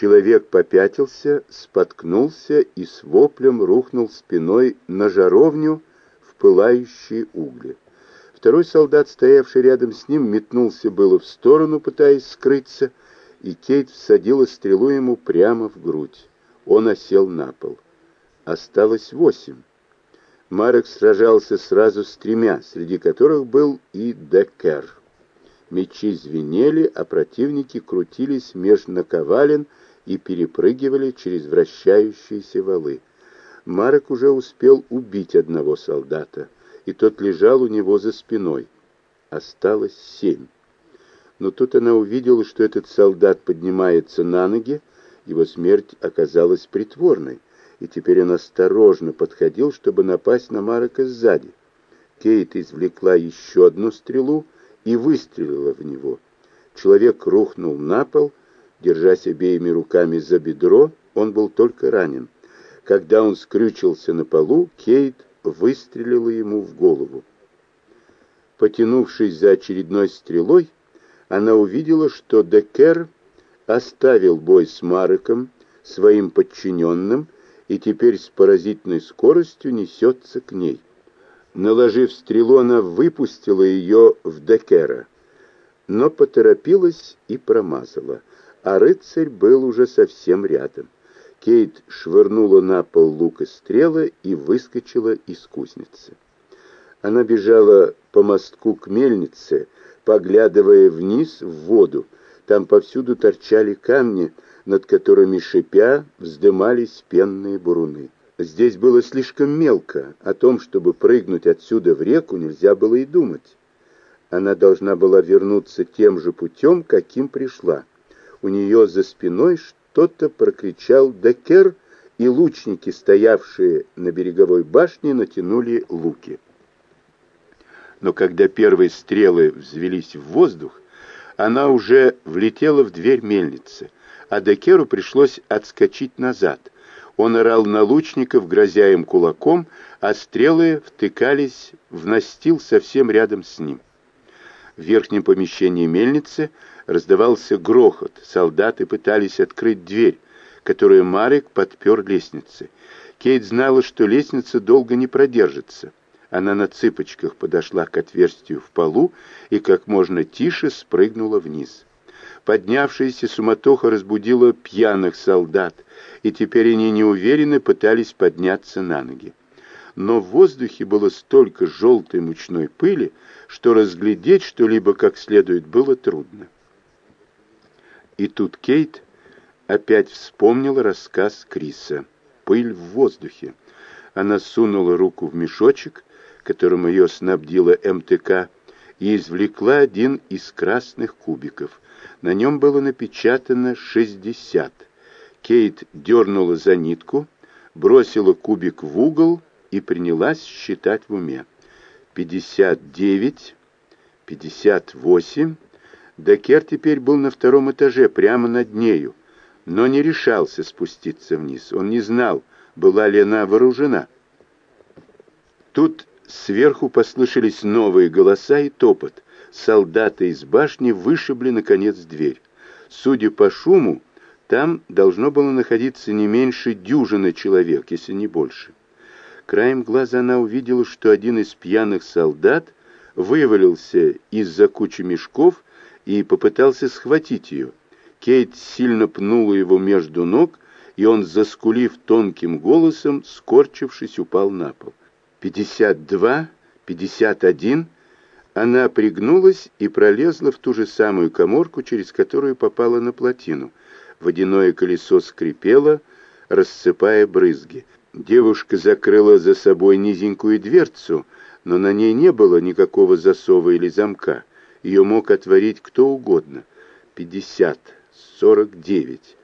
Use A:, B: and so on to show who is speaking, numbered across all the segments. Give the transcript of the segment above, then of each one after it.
A: Человек попятился, споткнулся и с воплем рухнул спиной на жаровню в пылающие угли. Второй солдат, стоявший рядом с ним, метнулся было в сторону, пытаясь скрыться, и Кейт всадила стрелу ему прямо в грудь. Он осел на пол. Осталось восемь. Марек сражался сразу с тремя, среди которых был и Деккер. Мечи звенели, а противники крутились меж наковален и перепрыгивали через вращающиеся валы. Марек уже успел убить одного солдата, и тот лежал у него за спиной. Осталось семь. Но тут она увидела, что этот солдат поднимается на ноги, его смерть оказалась притворной, и теперь он осторожно подходил, чтобы напасть на Марека сзади. Кейт извлекла еще одну стрелу и выстрелила в него. Человек рухнул на пол, держась обеими руками за бедро, он был только ранен. Когда он скрючился на полу, Кейт выстрелила ему в голову. Потянувшись за очередной стрелой, она увидела, что Декер оставил бой с Мареком, своим подчиненным, и теперь с поразительной скоростью несется к ней. Наложив стрелу, она выпустила ее в Декера, но поторопилась и промазала а рыцарь был уже совсем рядом. Кейт швырнула на пол лук и стрелы и выскочила из кузницы. Она бежала по мостку к мельнице, поглядывая вниз в воду. Там повсюду торчали камни, над которыми, шипя, вздымались пенные буруны. Здесь было слишком мелко, о том, чтобы прыгнуть отсюда в реку, нельзя было и думать. Она должна была вернуться тем же путем, каким пришла у нее за спиной что-то прокричал Декер, и лучники, стоявшие на береговой башне, натянули луки. Но когда первые стрелы взвелись в воздух, она уже влетела в дверь мельницы, а Декеру пришлось отскочить назад. Он орал на лучников, грозя им кулаком, а стрелы втыкались в настил совсем рядом с ним. В верхнем помещении мельницы раздавался грохот. Солдаты пытались открыть дверь, которую Марик подпер лестнице. Кейт знала, что лестница долго не продержится. Она на цыпочках подошла к отверстию в полу и как можно тише спрыгнула вниз. Поднявшаяся суматоха разбудила пьяных солдат, и теперь они неуверенно пытались подняться на ноги. Но в воздухе было столько желтой мучной пыли, что разглядеть что-либо как следует было трудно. И тут Кейт опять вспомнила рассказ Криса. Пыль в воздухе. Она сунула руку в мешочек, которым ее снабдила МТК, и извлекла один из красных кубиков. На нем было напечатано «60». Кейт дернула за нитку, бросила кубик в угол и принялась считать в уме. «Пятьдесят девять, пятьдесят восемь...» Декер теперь был на втором этаже, прямо над нею, но не решался спуститься вниз. Он не знал, была ли она вооружена. Тут сверху послышались новые голоса и топот. Солдаты из башни вышибли, наконец, дверь. Судя по шуму, там должно было находиться не меньше дюжины человек, если не больше. Краем глаза она увидела, что один из пьяных солдат вывалился из-за кучи мешков и попытался схватить ее. Кейт сильно пнула его между ног, и он, заскулив тонким голосом, скорчившись, упал на пол. «Пятьдесят два, пятьдесят один...» Она пригнулась и пролезла в ту же самую коморку, через которую попала на плотину. Водяное колесо скрипело, рассыпая брызги. Девушка закрыла за собой низенькую дверцу, но на ней не было никакого засова или замка. Ее мог отворить кто угодно. Пятьдесят, сорок девять.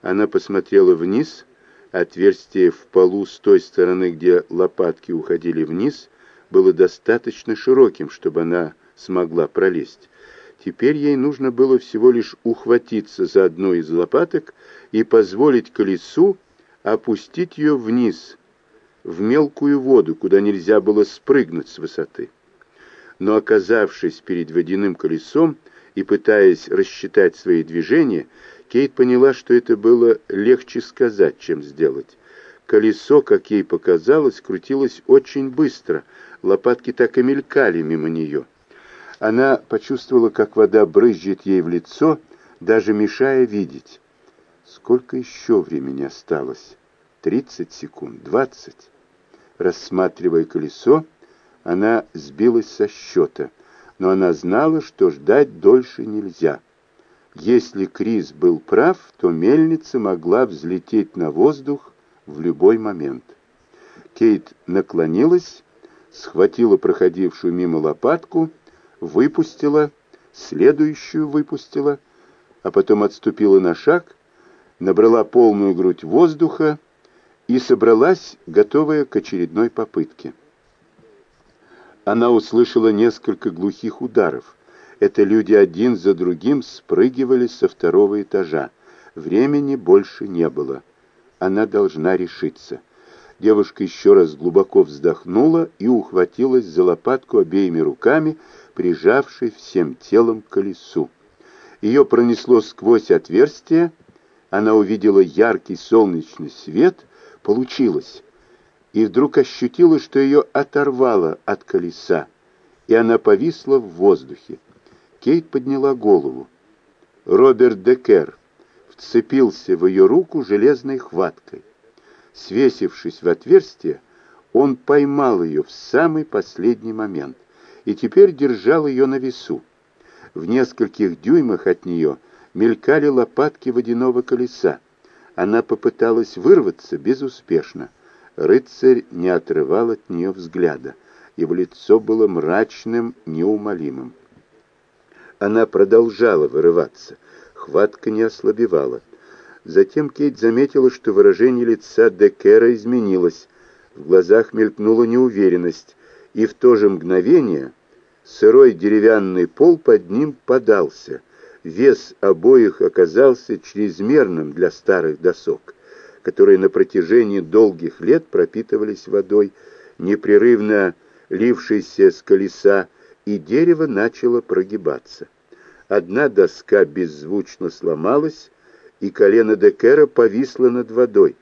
A: Она посмотрела вниз. Отверстие в полу с той стороны, где лопатки уходили вниз, было достаточно широким, чтобы она смогла пролезть. Теперь ей нужно было всего лишь ухватиться за одну из лопаток и позволить колесу опустить ее вниз, в мелкую воду, куда нельзя было спрыгнуть с высоты но оказавшись перед водяным колесом и пытаясь рассчитать свои движения, Кейт поняла, что это было легче сказать, чем сделать. Колесо, как ей показалось, крутилось очень быстро. Лопатки так и мелькали мимо нее. Она почувствовала, как вода брызжет ей в лицо, даже мешая видеть. Сколько еще времени осталось? Тридцать секунд, двадцать. Рассматривая колесо, она сбилась со счета, но она знала, что ждать дольше нельзя. Если Крис был прав, то мельница могла взлететь на воздух в любой момент. Кейт наклонилась, схватила проходившую мимо лопатку, выпустила, следующую выпустила, а потом отступила на шаг, набрала полную грудь воздуха и собралась, готовая к очередной попытке. Она услышала несколько глухих ударов. Это люди один за другим спрыгивали со второго этажа. Времени больше не было. Она должна решиться. Девушка еще раз глубоко вздохнула и ухватилась за лопатку обеими руками, прижавшей всем телом к колесу. Ее пронесло сквозь отверстие, она увидела яркий солнечный свет, получилось, и вдруг ощутила, что ее оторвало от колеса, и она повисла в воздухе. Кейт подняла голову. Роберт Декер вцепился в ее руку железной хваткой. Свесившись в отверстие, он поймал ее в самый последний момент и теперь держал ее на весу. В нескольких дюймах от нее мелькали лопатки водяного колеса. Она попыталась вырваться безуспешно. Рыцарь не отрывал от нее взгляда. Его лицо было мрачным, неумолимым. Она продолжала вырываться. Хватка не ослабевала. Затем Кейт заметила, что выражение лица Декера изменилось. В глазах мелькнула неуверенность, и в то же мгновение сырой деревянный пол под ним подался. Вес обоих оказался чрезмерным для старых досок, которые на протяжении долгих лет пропитывались водой, непрерывно лившейся с колеса, и дерево начало прогибаться. Одна доска беззвучно сломалась, и колено Декера повисло над водой,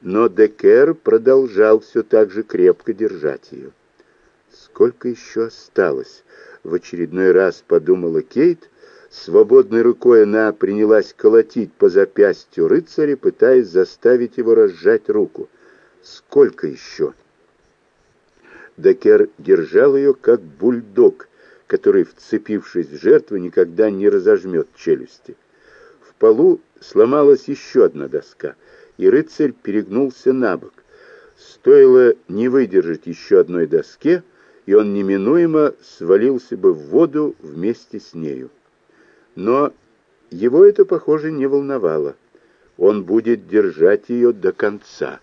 A: но Декер продолжал все так же крепко держать ее. Сколько еще осталось? В очередной раз подумала Кейт. Свободной рукой она принялась колотить по запястью рыцаря, пытаясь заставить его разжать руку. Сколько еще? Декер держал ее, как бульдог, который, вцепившись в жертву, никогда не разожмет челюсти. В полу сломалась еще одна доска, и рыцарь перегнулся на бок. Стоило не выдержать еще одной доске, и он неминуемо свалился бы в воду вместе с нею. Но его это, похоже, не волновало. Он будет держать ее до конца.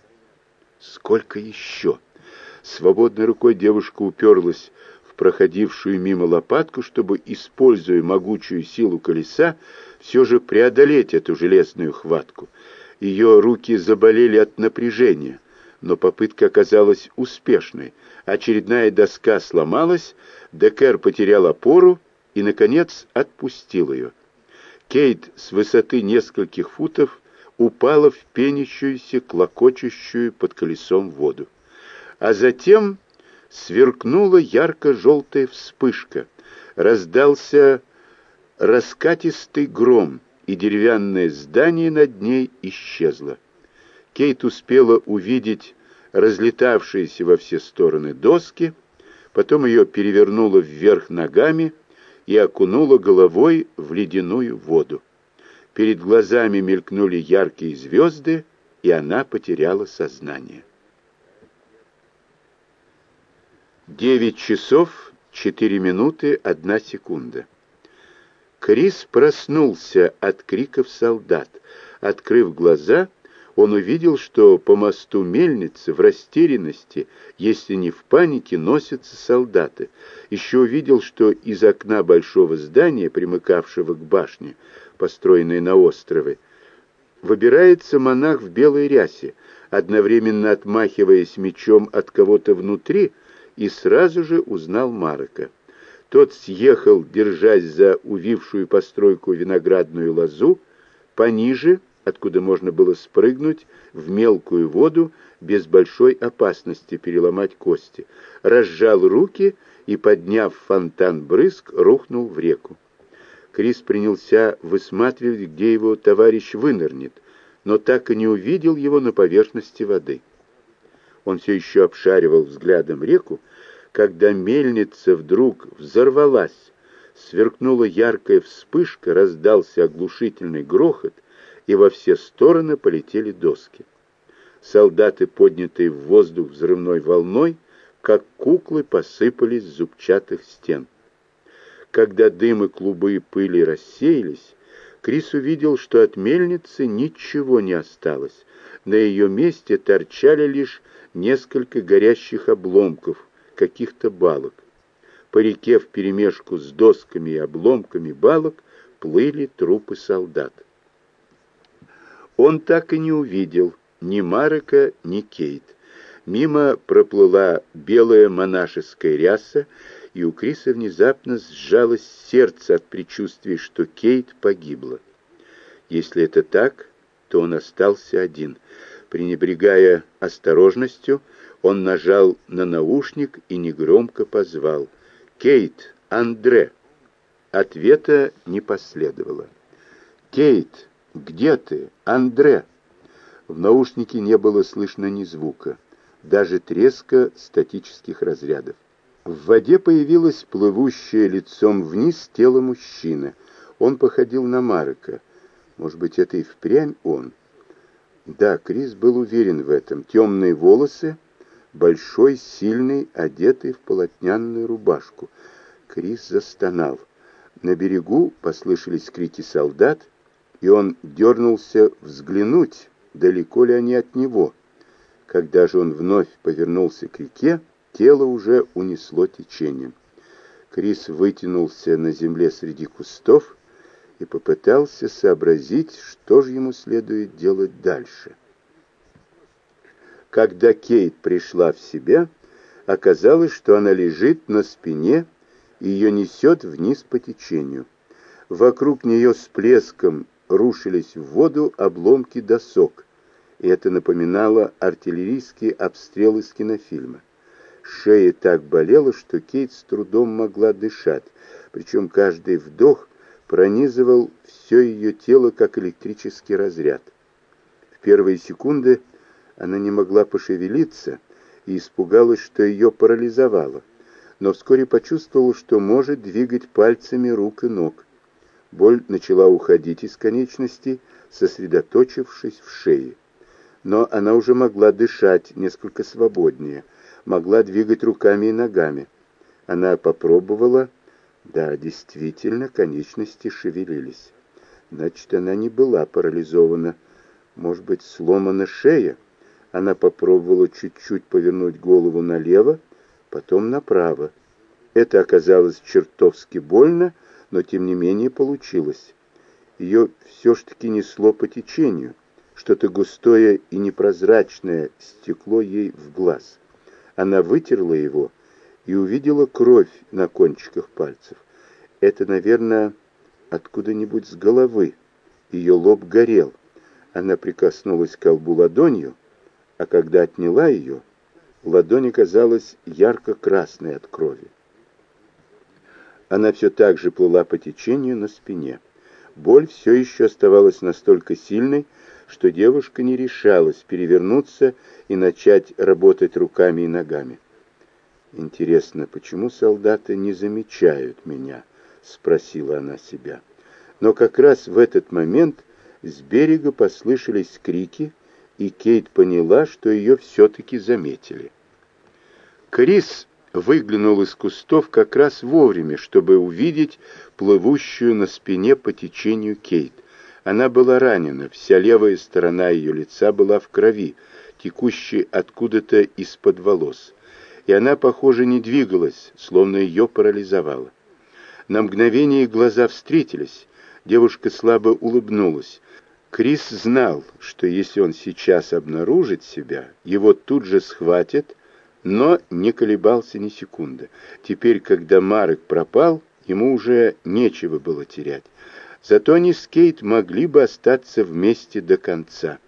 A: Сколько еще? Свободной рукой девушка уперлась в проходившую мимо лопатку, чтобы, используя могучую силу колеса, все же преодолеть эту железную хватку. Ее руки заболели от напряжения, но попытка оказалась успешной. Очередная доска сломалась, Декер потерял опору и, наконец, отпустил ее. Кейт с высоты нескольких футов упала в пенящуюся, клокочущую под колесом воду а затем сверкнула ярко-желтая вспышка, раздался раскатистый гром, и деревянное здание над ней исчезло. Кейт успела увидеть разлетавшиеся во все стороны доски, потом ее перевернуло вверх ногами и окунуло головой в ледяную воду. Перед глазами мелькнули яркие звезды, и она потеряла сознание. Девять часов четыре минуты одна секунда. Крис проснулся от криков солдат. Открыв глаза, он увидел, что по мосту мельницы в растерянности, если не в панике, носятся солдаты. Еще увидел, что из окна большого здания, примыкавшего к башне, построенной на острове, выбирается монах в белой рясе, одновременно отмахиваясь мечом от кого-то внутри, и сразу же узнал Марка. Тот съехал, держась за увившую постройку виноградную лозу, пониже, откуда можно было спрыгнуть в мелкую воду без большой опасности переломать кости, разжал руки и, подняв фонтан брызг, рухнул в реку. Крис принялся высматривать, где его товарищ вынырнет, но так и не увидел его на поверхности воды. Он все еще обшаривал взглядом реку, когда мельница вдруг взорвалась, сверкнула яркая вспышка, раздался оглушительный грохот, и во все стороны полетели доски. Солдаты, поднятые в воздух взрывной волной, как куклы посыпались с зубчатых стен. Когда дым и клубы пыли рассеялись, Крис увидел, что от мельницы ничего не осталось. На ее месте торчали лишь несколько горящих обломков, каких-то балок. По реке вперемешку с досками и обломками балок плыли трупы солдат. Он так и не увидел ни Марека, ни Кейт. Мимо проплыла белая монашеская ряса, и у Криса внезапно сжалось сердце от предчувствия, что Кейт погибла. Если это так, то он остался один. Пренебрегая осторожностью, он нажал на наушник и негромко позвал. «Кейт! Андре!» Ответа не последовало. «Кейт, где ты? Андре!» В наушнике не было слышно ни звука даже треска статических разрядов. В воде появилось плывущее лицом вниз тело мужчины. Он походил на Марека. Может быть, это и впрямь он? Да, Крис был уверен в этом. Темные волосы, большой, сильный, одетый в полотняную рубашку. Крис застонал. На берегу послышались крики солдат, и он дернулся взглянуть, далеко ли они от него. Когда же он вновь повернулся к реке, тело уже унесло течением. Крис вытянулся на земле среди кустов и попытался сообразить, что же ему следует делать дальше. Когда Кейт пришла в себя, оказалось, что она лежит на спине и ее несет вниз по течению. Вокруг нее с плеском рушились в воду обломки досок, и это напоминало артиллерийский обстрел из кинофильма. Шея так болела, что Кейт с трудом могла дышать, причем каждый вдох пронизывал все ее тело, как электрический разряд. В первые секунды она не могла пошевелиться и испугалась, что ее парализовало, но вскоре почувствовала, что может двигать пальцами рук и ног. Боль начала уходить из конечностей, сосредоточившись в шее но она уже могла дышать несколько свободнее, могла двигать руками и ногами. Она попробовала, да, действительно, конечности шевелились. Значит, она не была парализована. Может быть, сломана шея? Она попробовала чуть-чуть повернуть голову налево, потом направо. Это оказалось чертовски больно, но тем не менее получилось. Ее все-таки несло по течению. Что-то густое и непрозрачное стекло ей в глаз. Она вытерла его и увидела кровь на кончиках пальцев. Это, наверное, откуда-нибудь с головы. Ее лоб горел. Она прикоснулась к колбу ладонью, а когда отняла ее, ладонь оказалась ярко-красной от крови. Она все так же плыла по течению на спине. Боль все еще оставалась настолько сильной, что девушка не решалась перевернуться и начать работать руками и ногами. «Интересно, почему солдаты не замечают меня?» — спросила она себя. Но как раз в этот момент с берега послышались крики, и Кейт поняла, что ее все-таки заметили. Крис выглянул из кустов как раз вовремя, чтобы увидеть плывущую на спине по течению Кейт. Она была ранена, вся левая сторона ее лица была в крови, текущей откуда-то из-под волос. И она, похоже, не двигалась, словно ее парализовало. На мгновение глаза встретились. Девушка слабо улыбнулась. Крис знал, что если он сейчас обнаружит себя, его тут же схватят, но не колебался ни секунды. Теперь, когда Марек пропал, ему уже нечего было терять. Зато они с Кейт могли бы остаться вместе до конца.